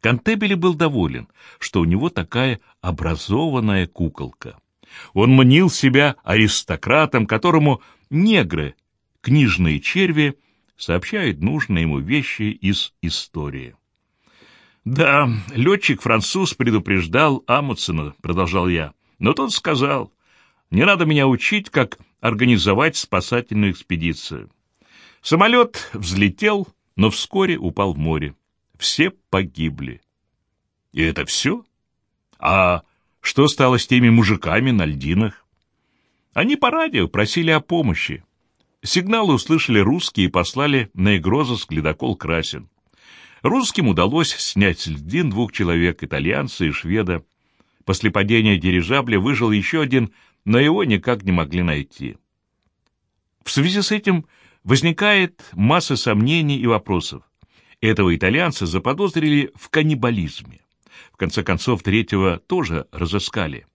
Кантебели был доволен, что у него такая образованная куколка. Он мнил себя аристократом, которому негры, книжные черви, сообщают нужные ему вещи из истории. «Да, летчик-француз предупреждал Амутсена», — продолжал я. «Но тот сказал, не надо меня учить, как организовать спасательную экспедицию». Самолет взлетел, но вскоре упал в море. Все погибли. И это все? А что стало с теми мужиками на льдинах? Они по радио просили о помощи. Сигналы услышали русские и послали на игрозыск ледокол «Красин». Русским удалось снять с льдин двух человек, итальянца и шведа. После падения дирижабля выжил еще один, но его никак не могли найти. В связи с этим возникает масса сомнений и вопросов. Этого итальянца заподозрили в каннибализме. В конце концов, третьего тоже разыскали.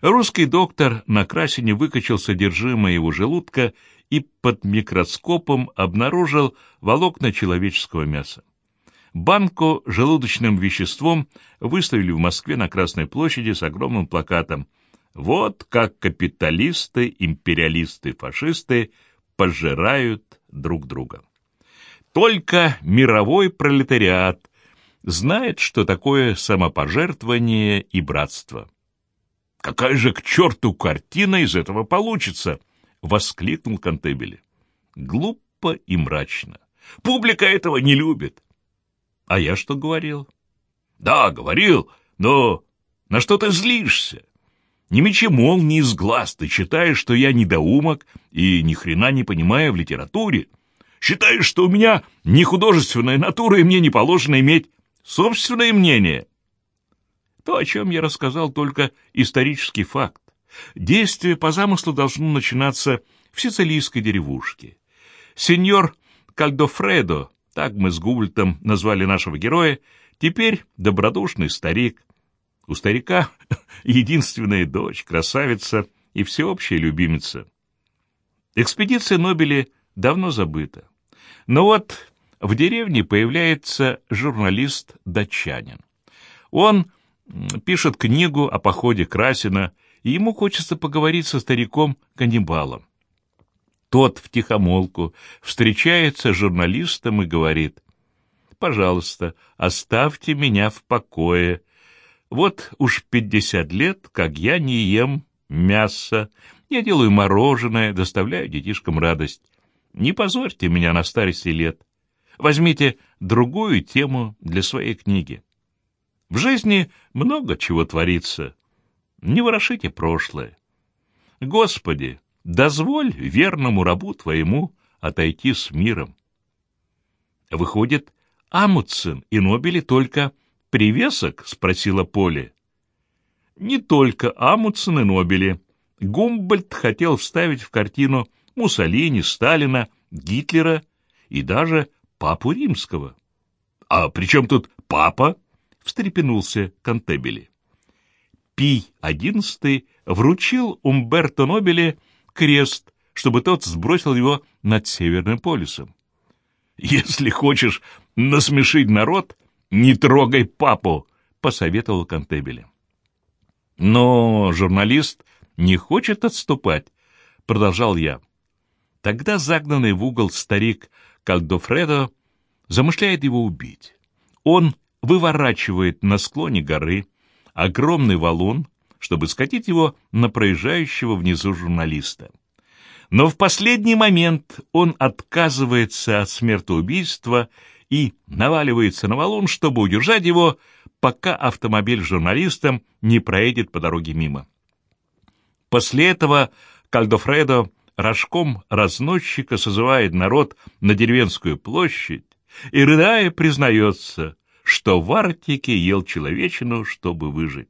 Русский доктор на красине выкачал содержимое его желудка и под микроскопом обнаружил волокна человеческого мяса. Банку желудочным веществом выставили в Москве на Красной площади с огромным плакатом «Вот как капиталисты, империалисты, фашисты пожирают друг друга». Только мировой пролетариат знает, что такое самопожертвование и братство. «Какая же к черту картина из этого получится?» — воскликнул Кантебели. Глупо и мрачно. Публика этого не любит. А я что говорил? Да, говорил, но на что ты злишься? Не мечи молнии из глаз, ты считаешь, что я недоумок и ни хрена не понимаю в литературе. Считаешь, что у меня не художественная натура, и мне не положено иметь собственное мнение? То, о чем я рассказал, только исторический факт. Действие по замыслу должно начинаться в сицилийской деревушке. Сеньор Кальдофредо, так мы с Губльтом назвали нашего героя, теперь добродушный старик. У старика единственная дочь, красавица и всеобщая любимица. Экспедиция Нобели давно забыта. Но вот в деревне появляется журналист-датчанин. Он пишет книгу о походе Красина, и ему хочется поговорить со стариком-каннибалом. Тот втихомолку встречается с журналистом и говорит, «Пожалуйста, оставьте меня в покое. Вот уж пятьдесят лет, как я не ем мясо, я делаю мороженое, доставляю детишкам радость. Не позорьте меня на старости лет. Возьмите другую тему для своей книги. В жизни много чего творится. Не ворошите прошлое. Господи, дозволь верному рабу твоему отойти с миром. Выходит, Амутсен и Нобели только привесок? — спросила Поле. Не только Амутсен и Нобели. Гумбольд хотел вставить в картину Муссолини, Сталина, Гитлера и даже Папу Римского. — А при чем тут папа? — встрепенулся Кантебели. Пий XI вручил Умберто Нобеле крест, чтобы тот сбросил его над Северным полюсом. «Если хочешь насмешить народ, не трогай папу», — посоветовал Кантебели. «Но журналист не хочет отступать», — продолжал я. Тогда загнанный в угол старик Кальдофредо замышляет его убить. Он выворачивает на склоне горы огромный валун, чтобы скатить его на проезжающего внизу журналиста. Но в последний момент он отказывается от смертоубийства и наваливается на валун, чтобы удержать его, пока автомобиль с журналистом не проедет по дороге мимо. После этого Кальдофредо рожком разносчика созывает народ на деревенскую площадь и, рыдая, признается, что в Арктике ел человечину, чтобы выжить.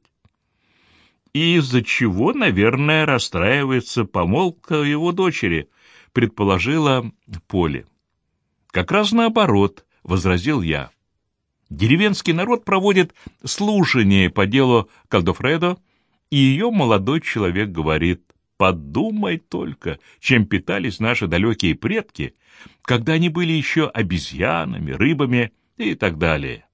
И из-за чего, наверное, расстраивается помолвка его дочери, предположила Поле. Как раз наоборот, возразил я. Деревенский народ проводит слушание по делу Калдофредо, и ее молодой человек говорит, Подумай только, чем питались наши далекие предки, когда они были еще обезьянами, рыбами и так далее.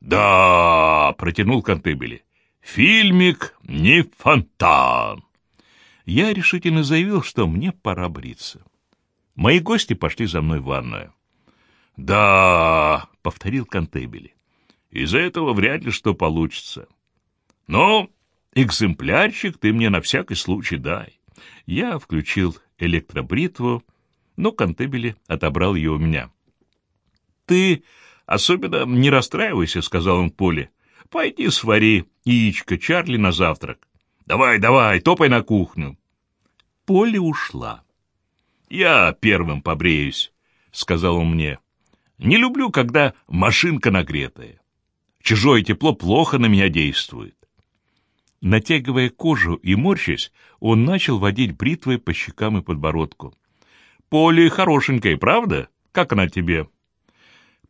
«Да!» — протянул Кантебели. «Фильмик не фонтан!» Я решительно заявил, что мне пора бриться. Мои гости пошли за мной в ванную. «Да!» — повторил Кантебели. «Из-за этого вряд ли что получится. Но экземплярчик ты мне на всякий случай дай». Я включил электробритву, но Кантебели отобрал ее у меня. «Ты особенно не расстраивайся», — сказал он Поле. «Пойди свари яичко Чарли на завтрак. Давай, давай, топай на кухню». Поле ушла. «Я первым побреюсь», — сказал он мне. Не люблю, когда машинка нагретая. Чужое тепло плохо на меня действует. Натягивая кожу и морщась, он начал водить бритвой по щекам и подбородку. «Поле хорошенькая, правда? Как она тебе?»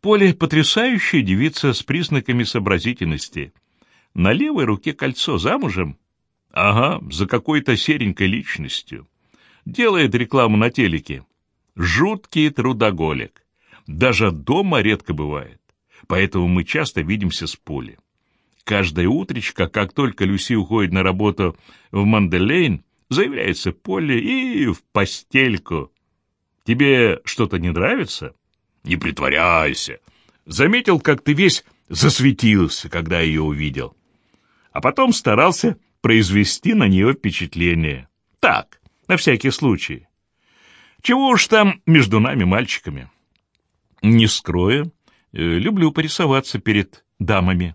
Поле — потрясающая девица с признаками сообразительности. На левой руке кольцо замужем? Ага, за какой-то серенькой личностью. Делает рекламу на телеке. Жуткий трудоголик. Даже дома редко бывает. Поэтому мы часто видимся с Поли. Каждое утречко, как только Люси уходит на работу в Манделейн, заявляется Полли и в постельку. Тебе что-то не нравится? Не притворяйся. Заметил, как ты весь засветился, когда ее увидел. А потом старался произвести на нее впечатление. Так, на всякий случай. Чего уж там между нами, мальчиками. Не скрою, э, люблю порисоваться перед дамами.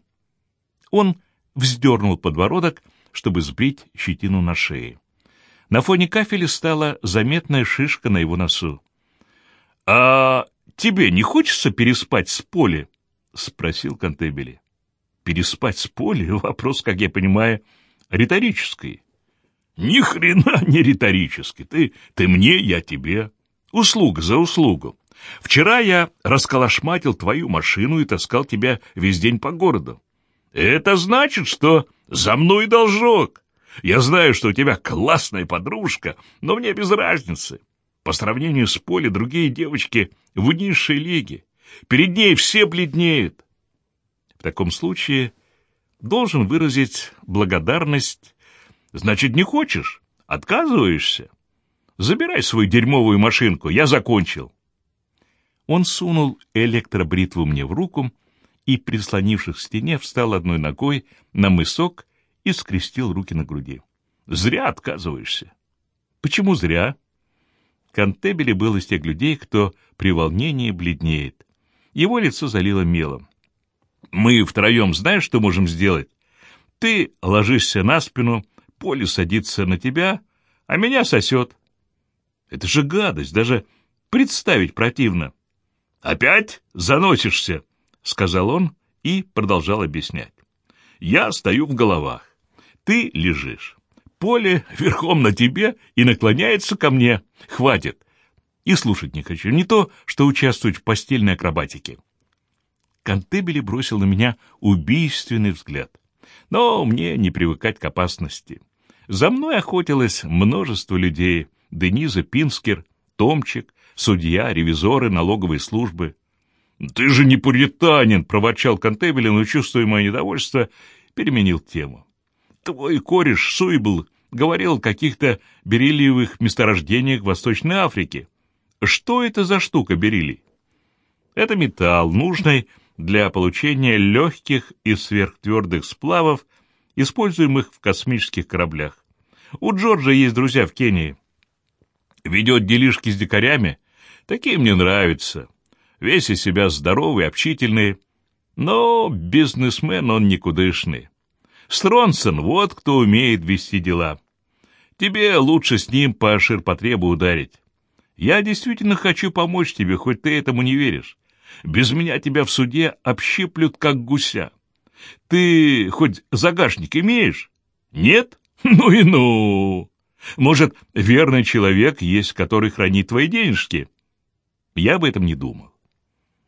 Он вздернул подбородок, чтобы сбрить щетину на шее. На фоне кафеля стала заметная шишка на его носу. — А тебе не хочется переспать с Поли? — спросил Кантебели. — Переспать с Поли — вопрос, как я понимаю, риторический. — Ни хрена не риторический. Ты, ты мне, я тебе. Услуга за услугу. Вчера я расколошматил твою машину и таскал тебя весь день по городу. Это значит, что за мной должок. Я знаю, что у тебя классная подружка, но мне без разницы. По сравнению с Полей другие девочки в низшей лиге. Перед ней все бледнеют. В таком случае должен выразить благодарность. Значит, не хочешь? Отказываешься? Забирай свою дерьмовую машинку, я закончил. Он сунул электробритву мне в руку и, прислонившись к стене, встал одной ногой на мысок и скрестил руки на груди. «Зря отказываешься». «Почему зря?» Кантебели был из тех людей, кто при волнении бледнеет. Его лицо залило мелом. «Мы втроем знаешь, что можем сделать? Ты ложишься на спину, поле садится на тебя, а меня сосет. Это же гадость, даже представить противно. «Опять заносишься», — сказал он и продолжал объяснять. «Я стою в головах. Ты лежишь. Поле верхом на тебе и наклоняется ко мне. Хватит. И слушать не хочу. Не то, что участвовать в постельной акробатике». Кантебели бросил на меня убийственный взгляд. Но мне не привыкать к опасности. За мной охотилось множество людей. Дениза Пинскер, Томчик, судья, ревизоры, налоговые службы. «Ты же не пуританин!» — проворчал Контебель, но, чувствуя мое недовольство, переменил тему. «Твой кореш Суйбл говорил о каких-то бериллиевых месторождениях в Восточной Африке. Что это за штука бериллий?» «Это металл, нужный для получения легких и сверхтвердых сплавов, используемых в космических кораблях. У Джорджа есть друзья в Кении. Ведет делишки с дикарями, Такие мне нравятся. Весь из себя здоровый, общительный. Но бизнесмен он никудышный. Стронсон вот кто умеет вести дела. Тебе лучше с ним по ширпотребу ударить. Я действительно хочу помочь тебе, хоть ты этому не веришь. Без меня тебя в суде общиплют, как гуся. Ты хоть загашник имеешь? Нет? Ну и ну! Может, верный человек есть, который хранит твои денежки? Я об этом не думал.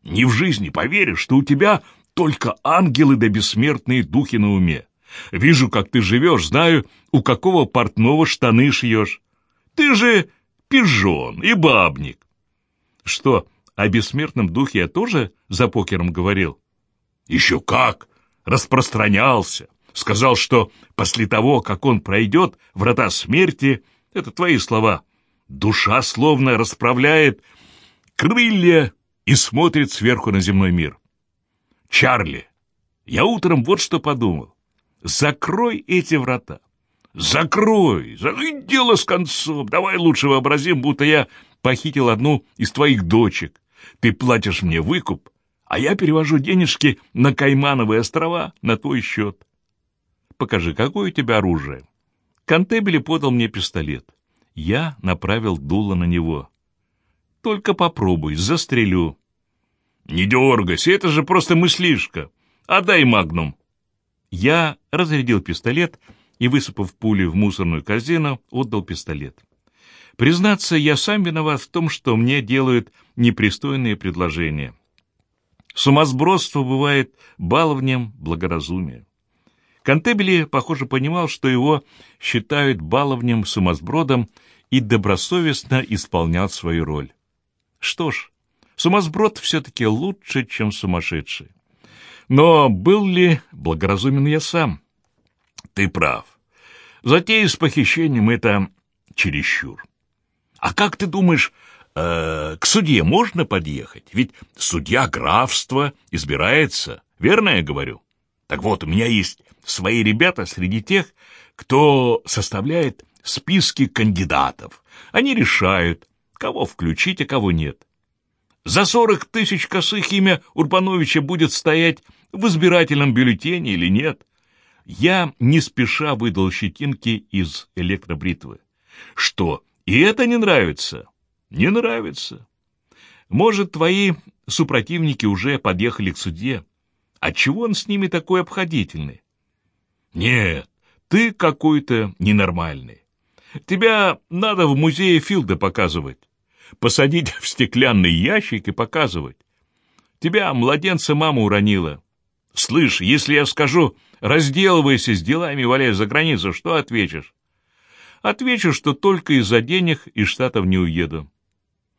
Ни в жизни поверишь, что у тебя только ангелы да бессмертные духи на уме. Вижу, как ты живешь, знаю, у какого портного штаны шьешь. Ты же пижон и бабник. Что, о бессмертном духе я тоже за покером говорил? Еще как! Распространялся. Сказал, что после того, как он пройдет врата смерти, это твои слова, душа словно расправляет крылья и смотрит сверху на земной мир. Чарли, я утром вот что подумал. Закрой эти врата. Закрой, закрой дело с концом. Давай лучше вообразим, будто я похитил одну из твоих дочек. Ты платишь мне выкуп, а я перевожу денежки на Каймановые острова на твой счет. Покажи, какое у тебя оружие. Контебели подал мне пистолет. Я направил дуло на него. Только попробуй, застрелю. Не дергайся, это же просто мыслишка. Отдай магнум. Я разрядил пистолет и, высыпав пули в мусорную корзину, отдал пистолет. Признаться, я сам виноват в том, что мне делают непристойные предложения. Сумасбродство бывает баловнем благоразумия. Кантебели, похоже, понимал, что его считают баловнем-сумасбродом и добросовестно исполнял свою роль. Что ж, сумасброд все-таки лучше, чем сумасшедший. Но был ли благоразумен я сам? Ты прав. Затея с похищением — это чересчур. А как ты думаешь, э, к судье можно подъехать? Ведь судья графства избирается, верно я говорю? Так вот, у меня есть свои ребята среди тех, кто составляет списки кандидатов. Они решают, кого включить, а кого нет. За сорок тысяч косых имя Урбановича будет стоять в избирательном бюллетене или нет. Я не спеша выдал щетинки из электробритвы. Что, и это не нравится? Не нравится. Может, твои супротивники уже подъехали к суде. Отчего он с ними такой обходительный? Нет, ты какой-то ненормальный. Тебя надо в музее Филда показывать. Посадить в стеклянный ящик и показывать. Тебя младенца мама уронила. Слышь, если я скажу, разделывайся с делами, валяй за границу, что ответишь? Отвечу, что только из-за денег из Штатов не уеду.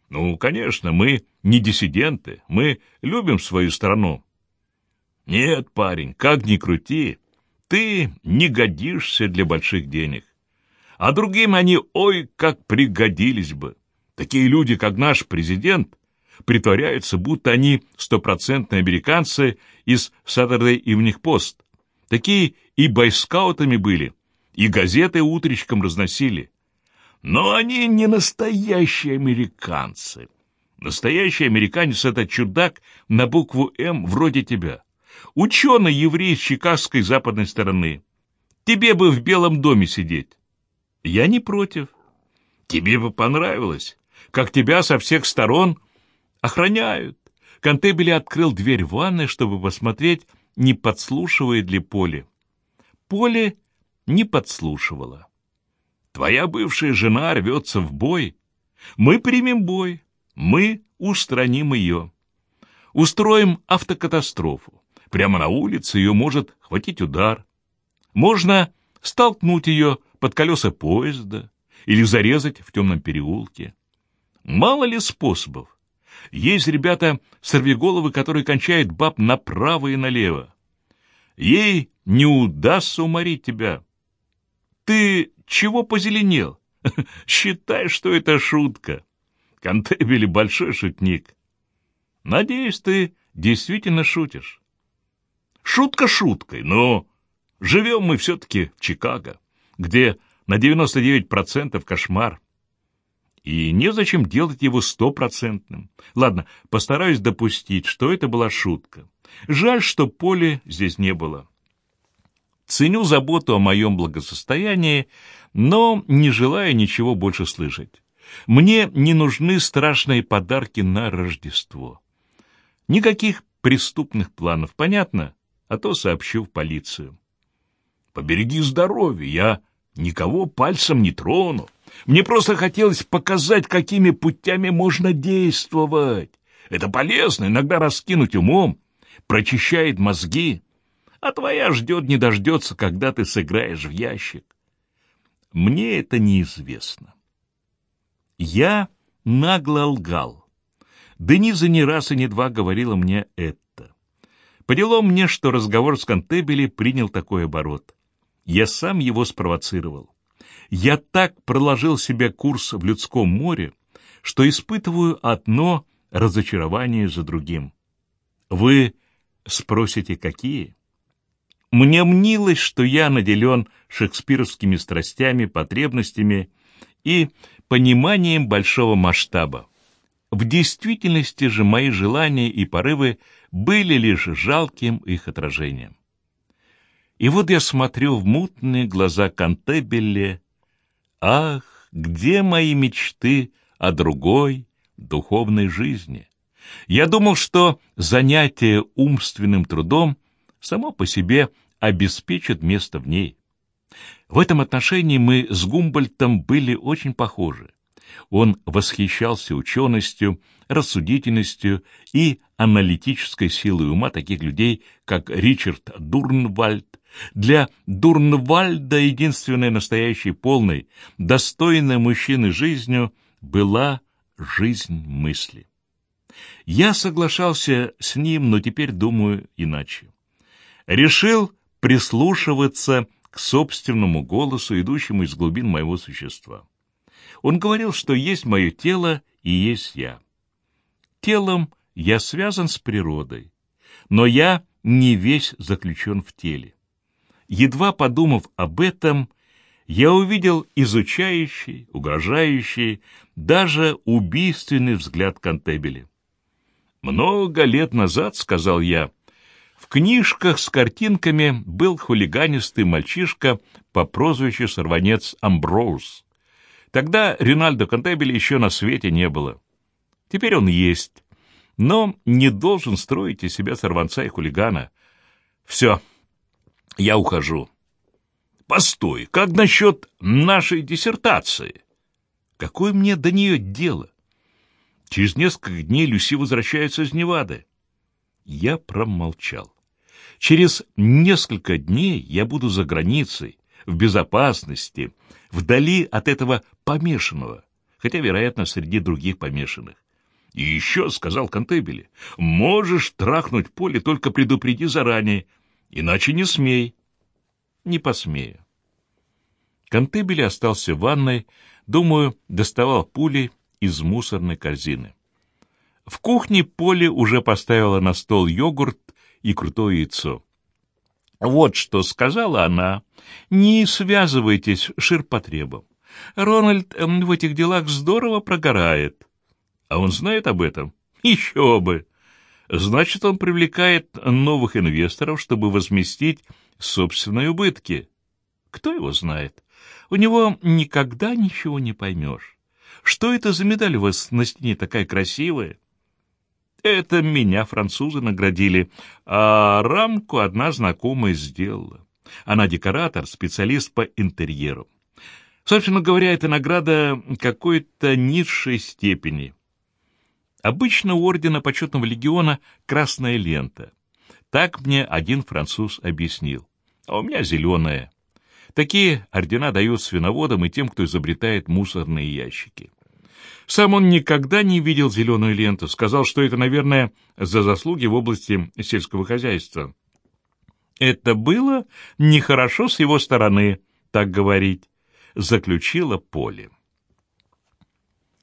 Ну, конечно, мы не диссиденты, мы любим свою страну. Нет, парень, как ни крути, ты не годишься для больших денег. А другим они, ой, как пригодились бы. Такие люди, как наш президент, притворяются, будто они стопроцентные американцы из Saturday Evening Post. Такие и байскаутами были, и газеты утречком разносили. Но они не настоящие американцы. Настоящий американец — это чудак на букву «М» вроде тебя. Ученый-еврей с чикагской западной стороны. Тебе бы в Белом доме сидеть. Я не против. Тебе бы понравилось, как тебя со всех сторон охраняют. Кантебели открыл дверь ванной, чтобы посмотреть, не подслушивает ли Поле. Поле не подслушивала. Твоя бывшая жена рвется в бой. Мы примем бой. Мы устраним ее. Устроим автокатастрофу. Прямо на улице ее может хватить удар. Можно столкнуть ее под колеса поезда или зарезать в темном переулке. Мало ли способов. Есть ребята сорвиголовы, которые кончают баб направо и налево. Ей не удастся уморить тебя. Ты чего позеленел? Считай, что это шутка. Кантебели большой шутник. Надеюсь, ты действительно шутишь. Шутка шуткой, но живем мы все-таки в Чикаго, где на 99% кошмар. И незачем делать его стопроцентным. Ладно, постараюсь допустить, что это была шутка. Жаль, что Поли здесь не было. Ценю заботу о моем благосостоянии, но не желаю ничего больше слышать. Мне не нужны страшные подарки на Рождество. Никаких преступных планов, понятно? А то сообщу в полицию. Побереги здоровье, я никого пальцем не трону. Мне просто хотелось показать, какими путями можно действовать. Это полезно, иногда раскинуть умом, прочищает мозги а твоя ждет не дождется, когда ты сыграешь в ящик. Мне это неизвестно. Я нагло лгал. Дениза не раз и не два говорила мне это. По делу мне, что разговор с Кантебели принял такой оборот. Я сам его спровоцировал. Я так проложил себе курс в людском море, что испытываю одно разочарование за другим. Вы спросите, какие? Мне мнилось, что я наделен шекспировскими страстями, потребностями и пониманием большого масштаба. В действительности же мои желания и порывы были лишь жалким их отражением. И вот я смотрю в мутные глаза Кантебелле. Ах, где мои мечты о другой, духовной жизни? Я думал, что занятие умственным трудом само по себе обеспечит место в ней. В этом отношении мы с Гумбольтом были очень похожи. Он восхищался ученостью, рассудительностью и аналитической силой ума таких людей, как Ричард Дурнвальд. Для Дурнвальда единственной настоящей полной, достойной мужчины жизнью была жизнь мысли. Я соглашался с ним, но теперь думаю иначе. Решил прислушиваться к собственному голосу, идущему из глубин моего существа. Он говорил, что есть мое тело и есть я. Телом я связан с природой, но я не весь заключен в теле. Едва подумав об этом, я увидел изучающий, угрожающий, даже убийственный взгляд Кантебеля. «Много лет назад, — сказал я, — в книжках с картинками был хулиганистый мальчишка по прозвищу сорванец Амброуз. Тогда Ринальдо Кантебеля еще на свете не было. Теперь он есть, но не должен строить из себя сорванца и хулигана. Все, я ухожу. Постой, как насчет нашей диссертации? Какое мне до нее дело? Через несколько дней Люси возвращается из Невады. Я промолчал. Через несколько дней я буду за границей, в безопасности, вдали от этого помешанного, хотя, вероятно, среди других помешанных. И еще, — сказал Кантебели, — можешь трахнуть поле, только предупреди заранее, иначе не смей. Не посмею. Кантебели остался в ванной, думаю, доставал пули из мусорной корзины. В кухне Поле уже поставила на стол йогурт и крутое яйцо. Вот что сказала она. Не связывайтесь с ширпотребом. Рональд в этих делах здорово прогорает. А он знает об этом? Еще бы! Значит, он привлекает новых инвесторов, чтобы возместить собственные убытки. Кто его знает? У него никогда ничего не поймешь. Что это за медаль у вас на стене такая красивая? Это меня французы наградили, а рамку одна знакомая сделала. Она декоратор, специалист по интерьеру. Собственно говоря, это награда какой-то низшей степени. Обычно у ордена почетного легиона красная лента. Так мне один француз объяснил. А у меня зеленая. Такие ордена дают свиноводам и тем, кто изобретает мусорные ящики. Сам он никогда не видел зеленую ленту, сказал, что это, наверное, за заслуги в области сельского хозяйства. Это было нехорошо с его стороны, так говорить, заключила Поле.